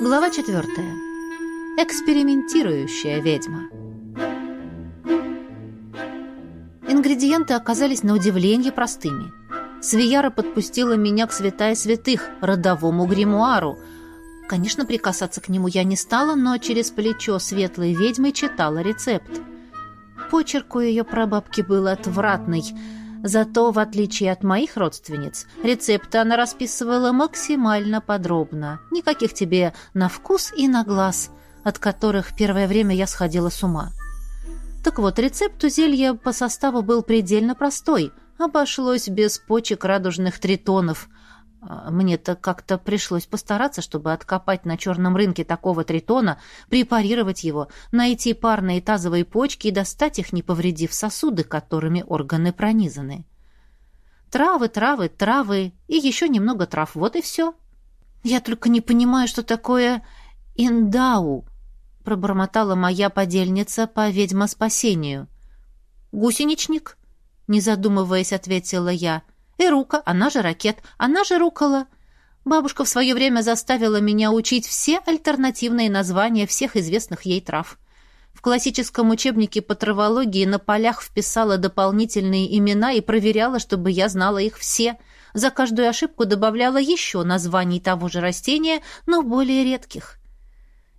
Глава четвертая. Экспериментирующая ведьма. Ингредиенты оказались на удивление простыми. Свияра подпустила меня к святая святых, родовому гримуару. Конечно, прикасаться к нему я не стала, но через плечо светлой ведьмы читала рецепт. Почерк у ее прабабки был отвратный — Зато, в отличие от моих родственниц, рецепты она расписывала максимально подробно. Никаких тебе на вкус и на глаз, от которых первое время я сходила с ума. Так вот, рецепт у зелья по составу был предельно простой. Обошлось без почек радужных тритонов, мне-то как-то пришлось постараться, чтобы откопать на черном рынке такого тритона, препарировать его, найти парные тазовые почки и достать их, не повредив сосуды, которыми органы пронизаны. Травы, травы, травы и еще немного трав. Вот и все. Я только не понимаю, что такое индау, пробормотала моя подельница по ведьма спасению. Гусеничник, не задумываясь, ответила я — Эрука, она же ракет, она же рукола. Бабушка в свое время заставила меня учить все альтернативные названия всех известных ей трав. В классическом учебнике по травологии на полях вписала дополнительные имена и проверяла, чтобы я знала их все. За каждую ошибку добавляла еще названий того же растения, но более редких.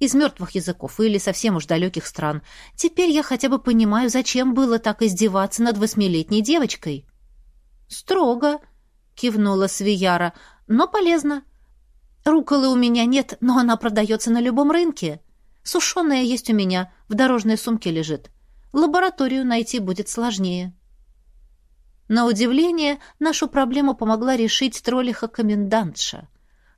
Из мертвых языков или совсем уж далеких стран. Теперь я хотя бы понимаю, зачем было так издеваться над восьмилетней девочкой. «Строго», — кивнула Свияра, — «но полезно. Руколы у меня нет, но она продается на любом рынке. Сушеная есть у меня, в дорожной сумке лежит. Лабораторию найти будет сложнее». На удивление, нашу проблему помогла решить троллиха-комендантша.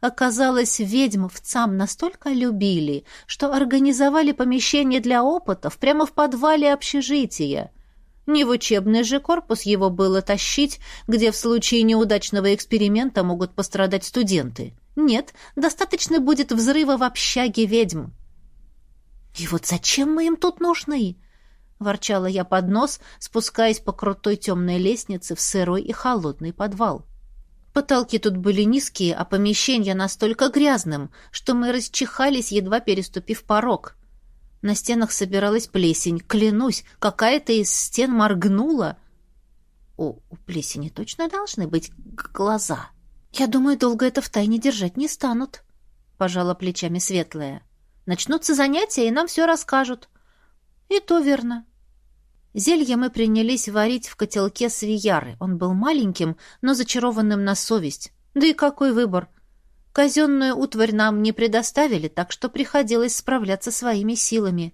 Оказалось, ведьм в ЦАМ настолько любили, что организовали помещение для опытов прямо в подвале общежития — не в учебный же корпус его было тащить, где в случае неудачного эксперимента могут пострадать студенты. Нет, достаточно будет взрыва в общаге ведьм. «И вот зачем мы им тут нужны?» — ворчала я под нос, спускаясь по крутой темной лестнице в сырой и холодный подвал. Потолки тут были низкие, а помещение настолько грязным, что мы расчихались, едва переступив порог. На стенах собиралась плесень. Клянусь, какая-то из стен моргнула. О, у плесени точно должны быть глаза. Я думаю, долго это в тайне держать не станут, пожала плечами светлая. Начнутся занятия, и нам все расскажут. И то верно. Зелье мы принялись варить в котелке свияры. Он был маленьким, но зачарованным на совесть. Да и какой выбор! Казенную утварь нам не предоставили, так что приходилось справляться своими силами.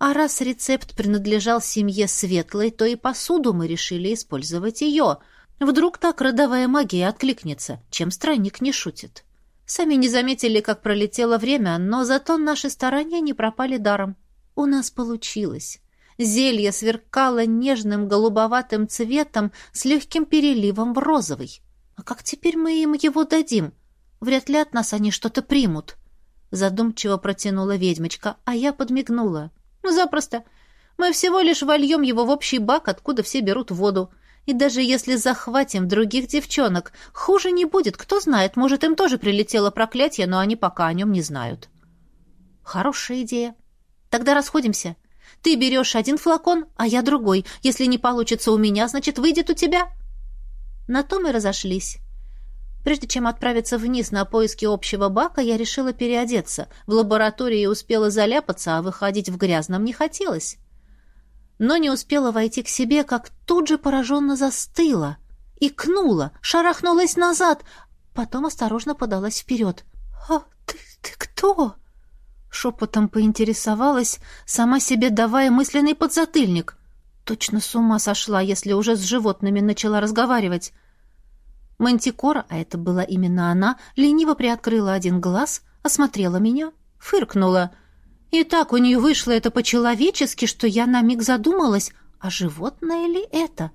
А раз рецепт принадлежал семье Светлой, то и посуду мы решили использовать ее. Вдруг так родовая магия откликнется, чем странник не шутит. Сами не заметили, как пролетело время, но зато наши старания не пропали даром. У нас получилось. Зелье сверкало нежным голубоватым цветом с легким переливом в розовый. А как теперь мы им его дадим? Вряд ли от нас они что-то примут. Задумчиво протянула ведьмочка, а я подмигнула. Ну, запросто. Мы всего лишь вольем его в общий бак, откуда все берут воду. И даже если захватим других девчонок, хуже не будет. Кто знает, может, им тоже прилетело проклятие, но они пока о нем не знают. Хорошая идея. Тогда расходимся. Ты берешь один флакон, а я другой. Если не получится у меня, значит, выйдет у тебя. На то мы разошлись. Прежде чем отправиться вниз на поиски общего бака, я решила переодеться. В лаборатории успела заляпаться, а выходить в грязном не хотелось. Но не успела войти к себе, как тут же пораженно застыла. Икнула, шарахнулась назад, потом осторожно подалась вперед. «А ты, ты кто?» Шепотом поинтересовалась, сама себе давая мысленный подзатыльник. Точно с ума сошла, если уже с животными начала разговаривать. Мантикора, а это была именно она, лениво приоткрыла один глаз, осмотрела меня, фыркнула. И так у нее вышло это по-человечески, что я на миг задумалась, а животное ли это?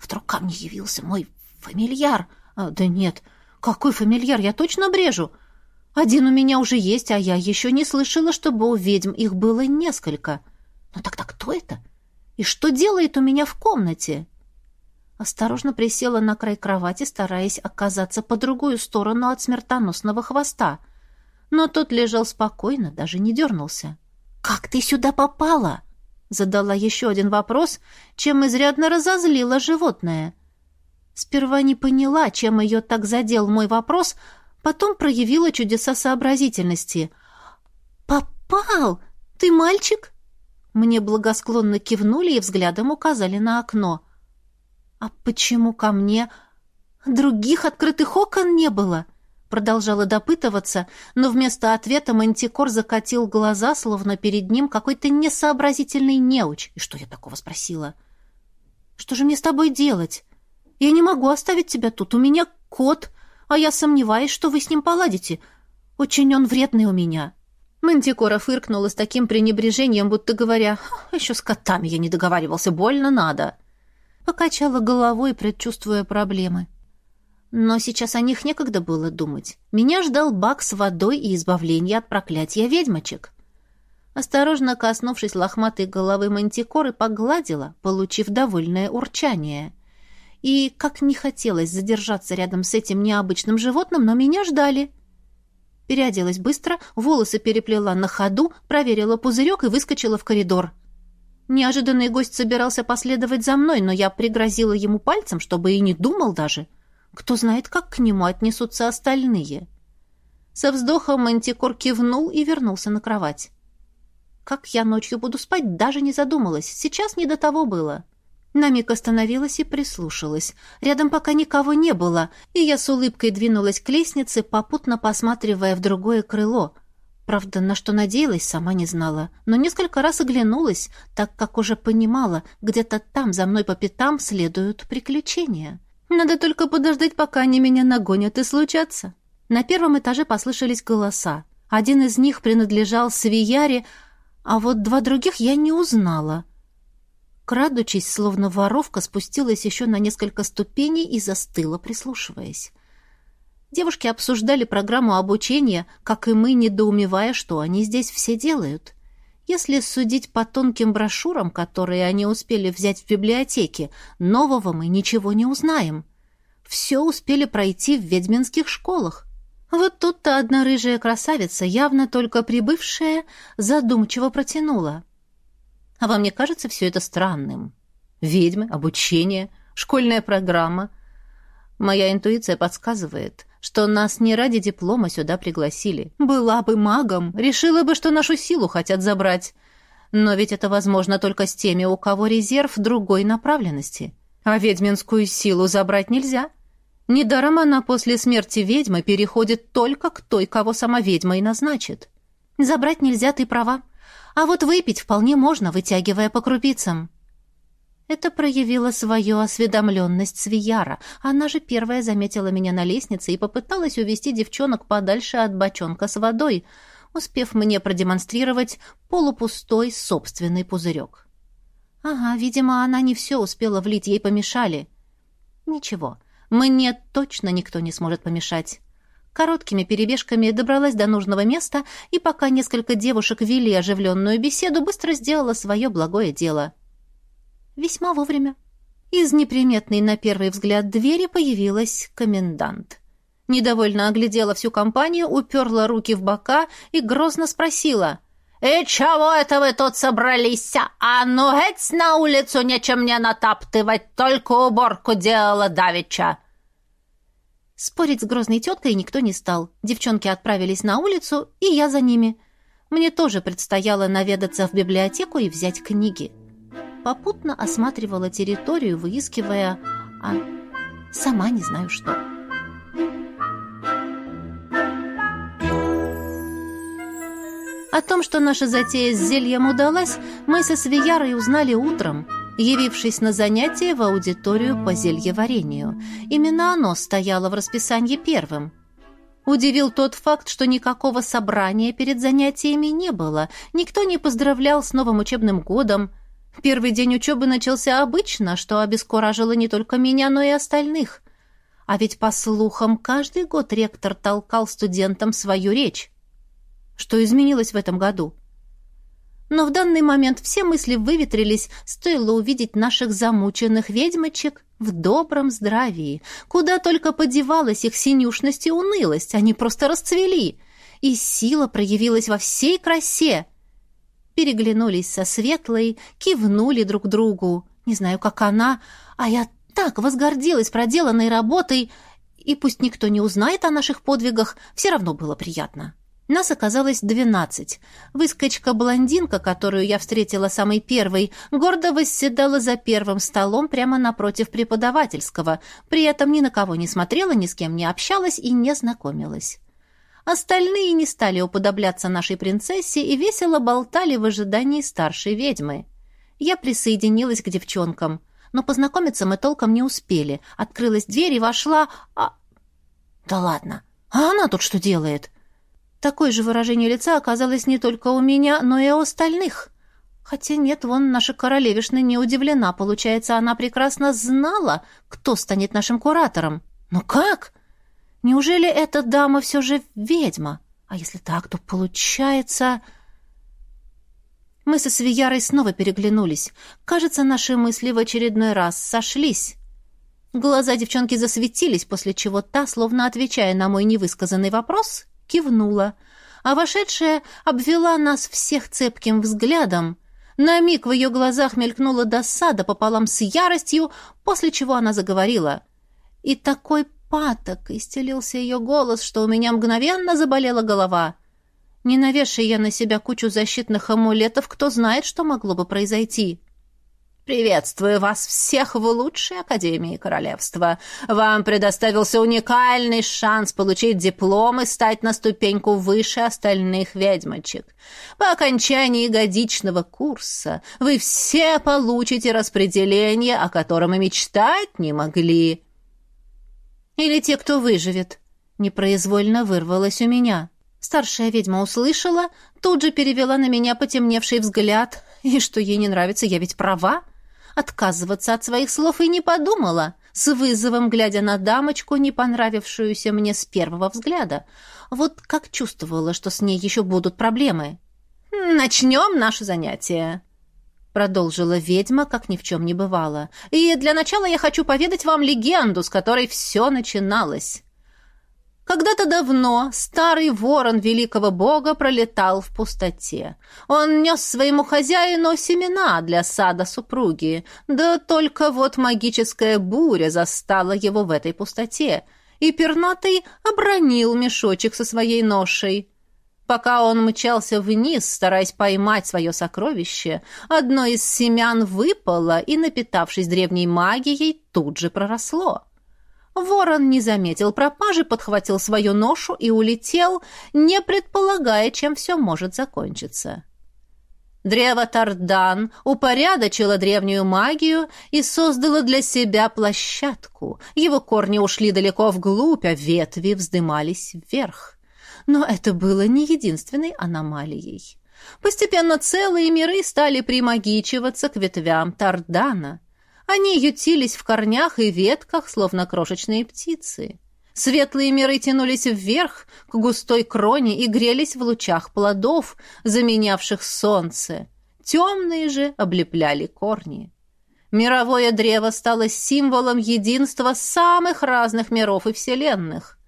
Вдруг ко мне явился мой фамильяр. А, да нет, какой фамильяр, я точно брежу. Один у меня уже есть, а я еще не слышала, чтобы у ведьм их было несколько. Но тогда кто это? И что делает у меня в комнате?» Осторожно присела на край кровати, стараясь оказаться по другую сторону от смертоносного хвоста. но тот лежал спокойно, даже не дернулся. «Как ты сюда попала?» Задала еще один вопрос, чем изрядно разозлила животное. Сперва не поняла, чем ее так задел мой вопрос, потом проявила чудеса сообразительности. «Попал! Ты мальчик?» Мне благосклонно кивнули и взглядом указали на окно. «А почему ко мне? Других открытых окон не было?» Продолжала допытываться, но вместо ответа Мантикор закатил глаза, словно перед ним какой-то несообразительный неуч. И что я такого спросила? «Что же мне с тобой делать? Я не могу оставить тебя тут. У меня кот, а я сомневаюсь, что вы с ним поладите. Очень он вредный у меня». Мантикора фыркнула с таким пренебрежением, будто говоря, «Еще с котами я не договаривался, больно надо». Покачала головой, предчувствуя проблемы. Но сейчас о них некогда было думать. Меня ждал бак с водой и избавление от проклятия ведьмочек. Осторожно коснувшись лохматой головы мантикоры, погладила, получив довольное урчание. И, как не хотелось задержаться рядом с этим необычным животным, но меня ждали. Переоделась быстро, волосы переплела на ходу, проверила пузырек и выскочила в коридор. Неожиданный гость собирался последовать за мной, но я пригрозила ему пальцем, чтобы и не думал даже — кто знает, как к нему отнесутся остальные. Со вздохом Мантикор кивнул и вернулся на кровать. Как я ночью буду спать, даже не задумалась. Сейчас не до того было. На миг остановилась и прислушалась. Рядом пока никого не было, и я с улыбкой двинулась к лестнице, попутно посматривая в другое крыло. Правда, на что надеялась, сама не знала, но несколько раз оглянулась, так как уже понимала, где-то там за мной по пятам следуют приключения. Надо только подождать, пока они меня нагонят и случатся. На первом этаже послышались голоса. Один из них принадлежал Свияре, а вот два других я не узнала. Крадучись, словно воровка, спустилась еще на несколько ступеней и застыла, прислушиваясь. Девушки обсуждали программу обучения, как и мы, недоумевая, что они здесь все делают. Если судить по тонким брошюрам, которые они успели взять в библиотеке, нового мы ничего не узнаем. Все успели пройти в ведьминских школах. Вот тут-то одна рыжая красавица, явно только прибывшая, задумчиво протянула. А вам не кажется все это странным? Ведьмы, обучение, школьная программа. Моя интуиция подсказывает, что нас не ради диплома сюда пригласили. Была бы магом, решила бы, что нашу силу хотят забрать. Но ведь это возможно только с теми, у кого резерв другой направленности. А ведьминскую силу забрать нельзя. Недаром она после смерти ведьмы переходит только к той, кого сама ведьма и назначит. Забрать нельзя, ты права. А вот выпить вполне можно, вытягивая по крупицам. Это проявила свою осведомленность Свияра. Она же первая заметила меня на лестнице и попыталась увести девчонок подальше от бочонка с водой, успев мне продемонстрировать полупустой собственный пузырек. Ага, видимо, она не все успела влить, ей помешали. Ничего, — мне точно никто не сможет помешать. Короткими перебежками добралась до нужного места и, пока несколько девушек вели оживленную беседу, быстро сделала свое благое дело. Весьма вовремя. Из неприметной на первый взгляд двери появилась комендант. Недовольно оглядела всю компанию, уперла руки в бока и грозно спросила — «И чего это вы тут собрались? А ну, геть на улицу, нечем мне натаптывать, только уборку делала давеча!» Спорить с грозной теткой никто не стал. Девчонки отправились на улицу, и я за ними. Мне тоже предстояло наведаться в библиотеку и взять книги. Попутно осматривала территорию, выискивая... А сама не знаю что. О том, что наша затея с зельем удалась, мы со Свиярой узнали утром, явившись на занятие в аудиторию по зельеварению. Именно оно стояло в расписании первым. Удивил тот факт, что никакого собрания перед занятиями не было, никто не поздравлял с новым учебным годом. Первый день учебы начался обычно, что обескуражило не только меня, но и остальных. А ведь, по слухам, каждый год ректор толкал студентам свою речь. Что изменилось в этом году? Но в данный момент все мысли выветрились, стоило увидеть наших замученных ведьмочек в добром здравии. Куда только подевалась их синюшность и унылость, они просто расцвели. и сила проявилась во всей красе. Переглянулись со светлой, кивнули друг другу. Не знаю, как она, а я так возгордилась проделанной работой, и пусть никто не узнает о наших подвигах, все равно было приятно. Нас оказалось двенадцать. Выскочка-блондинка, которую я встретила самой первой, гордо восседала за первым столом прямо напротив преподавательского, при этом ни на кого не смотрела, ни с кем не общалась и не знакомилась. Остальные не стали уподобляться нашей принцессе и весело болтали в ожидании старшей ведьмы. Я присоединилась к девчонкам, но познакомиться мы толком не успели. Открылась дверь и вошла... А... Да ладно, а она тут что делает?» Такое же выражение лица оказалось не только у меня, но и у остальных. Хотя нет, вон наша королевишна не удивлена. Получается, она прекрасно знала, кто станет нашим куратором. Но как? Неужели эта дама все же ведьма? А если так, то получается... Мы со Свиярой снова переглянулись. Кажется, наши мысли в очередной раз сошлись. Глаза девчонки засветились, после чего та, словно отвечая на мой невысказанный вопрос, кивнула, а вошедшая обвела нас всех цепким взглядом. На миг в ее глазах мелькнула досада пополам с яростью, после чего она заговорила. И такой паток истелился ее голос, что у меня мгновенно заболела голова. Не навешай я на себя кучу защитных амулетов, кто знает, что могло бы произойти. Приветствую вас всех в лучшей Академии Королевства. Вам предоставился уникальный шанс получить диплом и стать на ступеньку выше остальных ведьмочек. По окончании годичного курса вы все получите распределение, о котором и мечтать не могли. Или те, кто выживет. Непроизвольно вырвалось у меня. Старшая ведьма услышала, тут же перевела на меня потемневший взгляд. И что ей не нравится, я ведь права. Отказываться от своих слов и не подумала, с вызовом глядя на дамочку, не понравившуюся мне с первого взгляда. Вот как чувствовала, что с ней еще будут проблемы. «Начнем наше занятие», — продолжила ведьма, как ни в чем не бывало. «И для начала я хочу поведать вам легенду, с которой все начиналось». Когда-то давно старый ворон великого бога пролетал в пустоте. Он нес своему хозяину семена для сада супруги, да только вот магическая буря застала его в этой пустоте, и пернатый обронил мешочек со своей ношей. Пока он мчался вниз, стараясь поймать свое сокровище, одно из семян выпало и, напитавшись древней магией, тут же проросло. Ворон не заметил пропажи, подхватил свою ношу и улетел, не предполагая, чем все может закончиться. Древо Тардан упорядочило древнюю магию и создало для себя площадку. Его корни ушли далеко вглубь, а ветви вздымались вверх. Но это было не единственной аномалией. Постепенно целые миры стали примагичиваться к ветвям Тардана — они ютились в корнях и ветках, словно крошечные птицы. Светлые миры тянулись вверх, к густой кроне и грелись в лучах плодов, заменявших солнце. Темные же облепляли корни. Мировое древо стало символом единства самых разных миров и вселенных.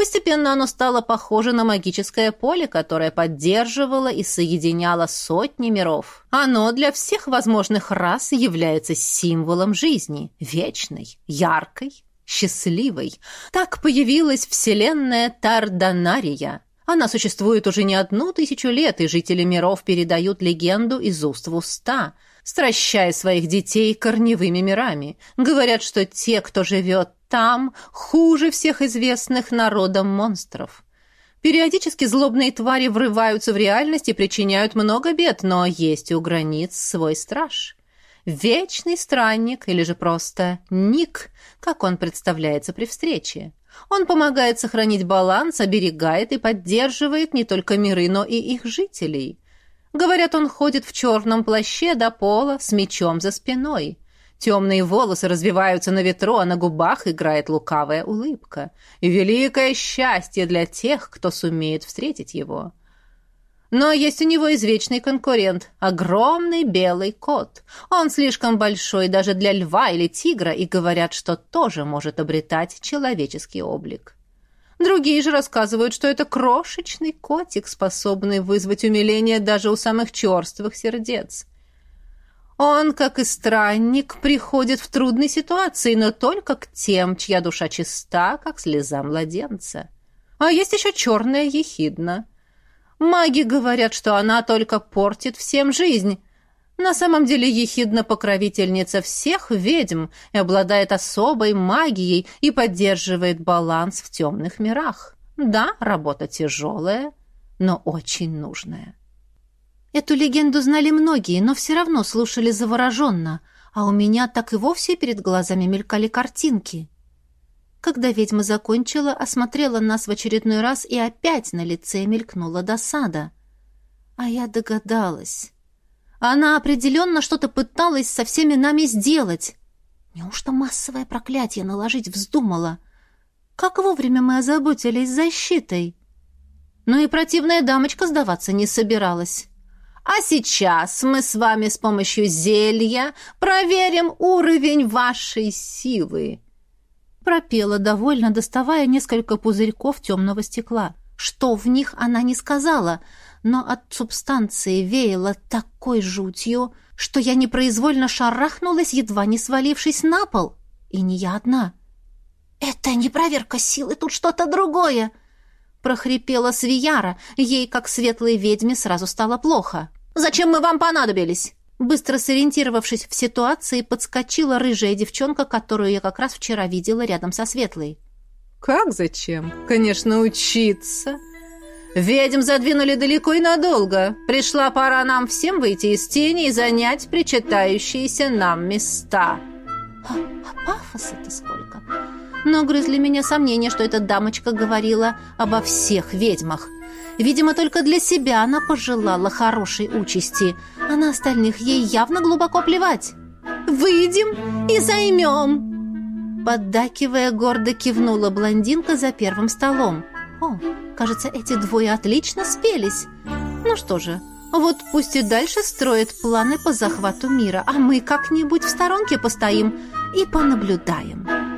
Постепенно оно стало похоже на магическое поле, которое поддерживало и соединяло сотни миров. Оно для всех возможных рас является символом жизни, вечной, яркой, счастливой. Так появилась вселенная Тарданария. Она существует уже не одну тысячу лет, и жители миров передают легенду из уст в уста – стращая своих детей корневыми мирами. Говорят, что те, кто живет там, хуже всех известных народом монстров. Периодически злобные твари врываются в реальность и причиняют много бед, но есть у границ свой страж. Вечный странник или же просто Ник, как он представляется при встрече. Он помогает сохранить баланс, оберегает и поддерживает не только миры, но и их жителей. Говорят, он ходит в черном плаще до пола с мечом за спиной. Темные волосы развиваются на ветру, а на губах играет лукавая улыбка. И великое счастье для тех, кто сумеет встретить его. Но есть у него извечный конкурент — огромный белый кот. Он слишком большой даже для льва или тигра, и говорят, что тоже может обретать человеческий облик. Другие же рассказывают, что это крошечный котик, способный вызвать умиление даже у самых черствых сердец. Он, как и странник, приходит в трудной ситуации, но только к тем, чья душа чиста, как слеза младенца. А есть еще черная ехидна. Маги говорят, что она только портит всем жизнь. На самом деле ехидна покровительница всех ведьм и обладает особой магией и поддерживает баланс в темных мирах. Да, работа тяжелая, но очень нужная. Эту легенду знали многие, но все равно слушали завороженно, а у меня так и вовсе перед глазами мелькали картинки. Когда ведьма закончила, осмотрела нас в очередной раз и опять на лице мелькнула досада. А я догадалась. Она определенно что-то пыталась со всеми нами сделать. Неужто массовое проклятие наложить вздумала? Как вовремя мы озаботились защитой? Но и противная дамочка сдаваться не собиралась. А сейчас мы с вами с помощью зелья проверим уровень вашей силы. Пропела довольно, доставая несколько пузырьков темного стекла. Что в них она не сказала — но от субстанции веяло такой жутью, что я непроизвольно шарахнулась, едва не свалившись на пол. И не я одна. «Это не проверка силы, тут что-то другое!» прохрипела Свияра. Ей, как светлой ведьме, сразу стало плохо. «Зачем мы вам понадобились?» Быстро сориентировавшись в ситуации, подскочила рыжая девчонка, которую я как раз вчера видела рядом со светлой. «Как зачем? Конечно, учиться!» Ведьм задвинули далеко и надолго. Пришла пора нам всем выйти из тени и занять причитающиеся нам места. А, а пафоса-то сколько? Но грызли меня сомнения, что эта дамочка говорила обо всех ведьмах. Видимо, только для себя она пожелала хорошей участи, а на остальных ей явно глубоко плевать. «Выйдем и займем!» Поддакивая, гордо кивнула блондинка за первым столом. «О, Кажется, эти двое отлично спелись. Ну что же, вот пусть и дальше строят планы по захвату мира, а мы как-нибудь в сторонке постоим и понаблюдаем».